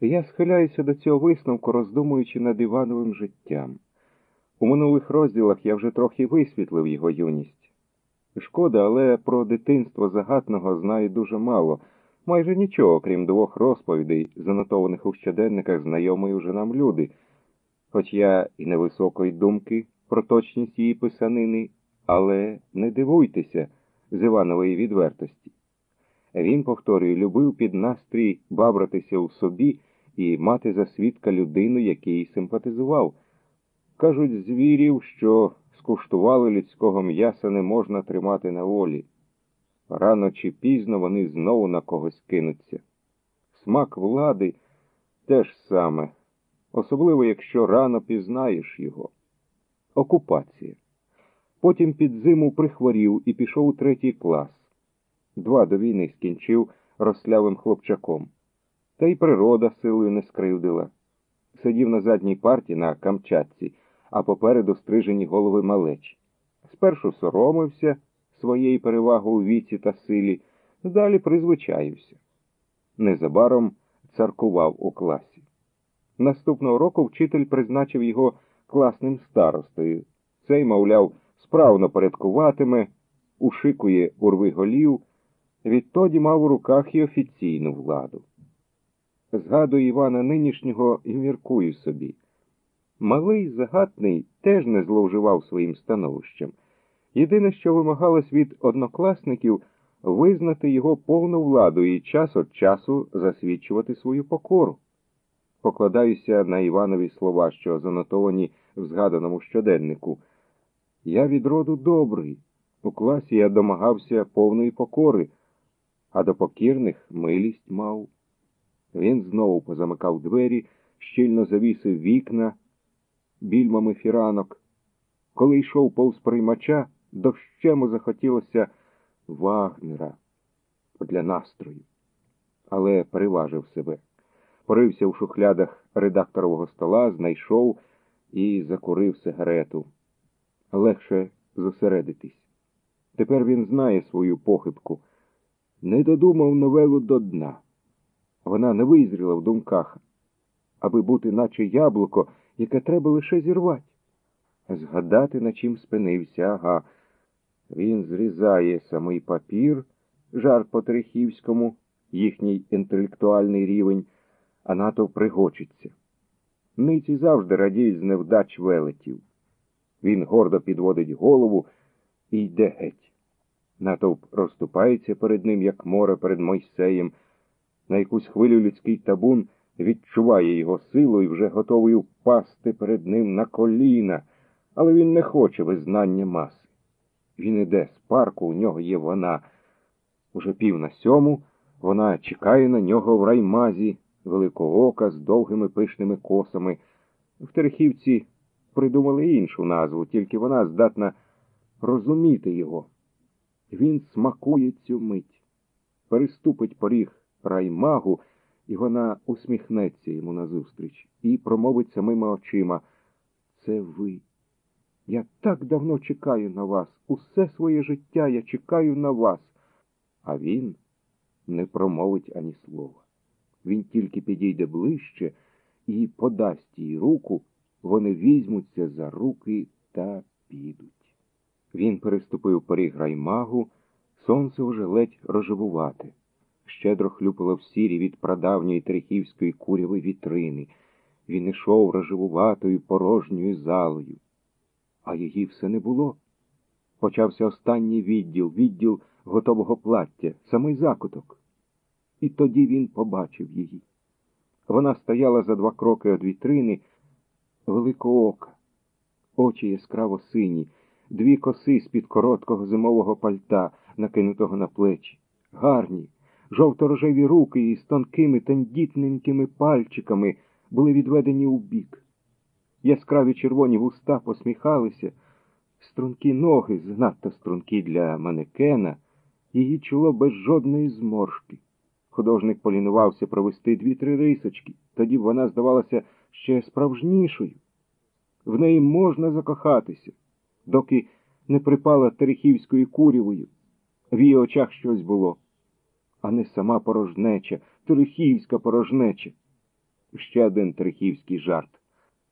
Я схиляюся до цього висновку, роздумуючи над Івановим життям. У минулих розділах я вже трохи висвітлив його юність. Шкода, але про дитинство загатного знаю дуже мало, майже нічого, крім двох розповідей, занотованих у щоденниках знайомої вже нам люди, хоч я і невисокої думки про точність її писанини, але не дивуйтеся з Іванової відвертості. Він, повторюю, любив під настрій бабратися у собі і мати за свідка людину, який симпатизував. Кажуть, звірів, що скуштували людського м'яса, не можна тримати на волі. Рано чи пізно вони знову на когось кинуться. Смак влади теж саме, особливо якщо рано пізнаєш його. Окупація. Потім під зиму прихворів і пішов у третій клас. Два до війни скінчив розслявим хлопчаком. Та й природа силою не скривдила. Сидів на задній парті на Камчатці, а попереду стрижені голови малечі. Спершу соромився своєї переваги у віці та силі, далі призвичаївся. Незабаром царкував у класі. Наступного року вчитель призначив його класним старостою. Цей, мовляв, справно порядкуватиме, ушикує урви голів, відтоді мав у руках і офіційну владу. Згадую Івана нинішнього і міркую собі. Малий загатний теж не зловживав своїм становищем. Єдине, що вимагалось від однокласників, визнати його повну владу і час від часу засвідчувати свою покору. Покладаюся на Іванові слова, що занотовані в згаданому щоденнику. Я від роду добрий. У класі я домагався повної покори, а до покірних милість мав. Він знову позамикав двері, щільно завісив вікна більмами фіранок. Коли йшов повз приймача, дощему захотілося Вагнера для настрою, але переважив себе. Порився в шухлядах редакторового стола, знайшов і закурив сигарету. Легше зосередитись. Тепер він знає свою похибку. Не додумав новелу до дна. Вона не визріла в думках, аби бути, наче яблуко, яке треба лише зірвати. Згадати, на чим спинився, ага. Він зрізає самий папір, жар по Терехівському, їхній інтелектуальний рівень, а натовп пригочиться. Ниці завжди радіють з невдач велетів. Він гордо підводить голову і йде геть. Натовп розступається перед ним, як море перед Мойсеєм. На якусь хвилю людський табун відчуває його силу і вже готовий впасти перед ним на коліна, але він не хоче визнання маси. Він іде з парку, у нього є вона. Уже пів на сьому вона чекає на нього в раймазі, великоока з довгими пишними косами. В Терехівці придумали іншу назву, тільки вона здатна розуміти його. Він смакує цю мить, переступить поріг раймагу, і вона усміхнеться йому назустріч і промовить самими очима. Це ви. Я так давно чекаю на вас. Усе своє життя я чекаю на вас. А він не промовить ані слова. Він тільки підійде ближче і подасть їй руку, вони візьмуться за руки та підуть. Він переступив поріг раймагу, сонце вже ледь розживувати. Щедро хлюпало в сірі від прадавньої трехівської куряви вітрини. Він ішов рожевуватою порожньою залою. А її все не було. Почався останній відділ, відділ готового плаття, самий закуток. І тоді він побачив її. Вона стояла за два кроки від вітрини, великоока, очі яскраво сині, дві коси з-під короткого зимового пальта, накинутого на плечі, гарні, жовто-рожеві руки із тонкими тендітненькими пальчиками були відведені у бік. Яскраві червоні вуста посміхалися, стрункі ноги, занадто стрункі для манекена, її чоло без жодної зморшки. Художник полінувався провести дві-три рисочки, тоді б вона здавалася ще справжнішою. В неї можна закохатися, доки не припала Терехівською курявою. В її очах щось було, а не сама порожнеча, Терехівська порожнеча. Ще один Терехівський жарт.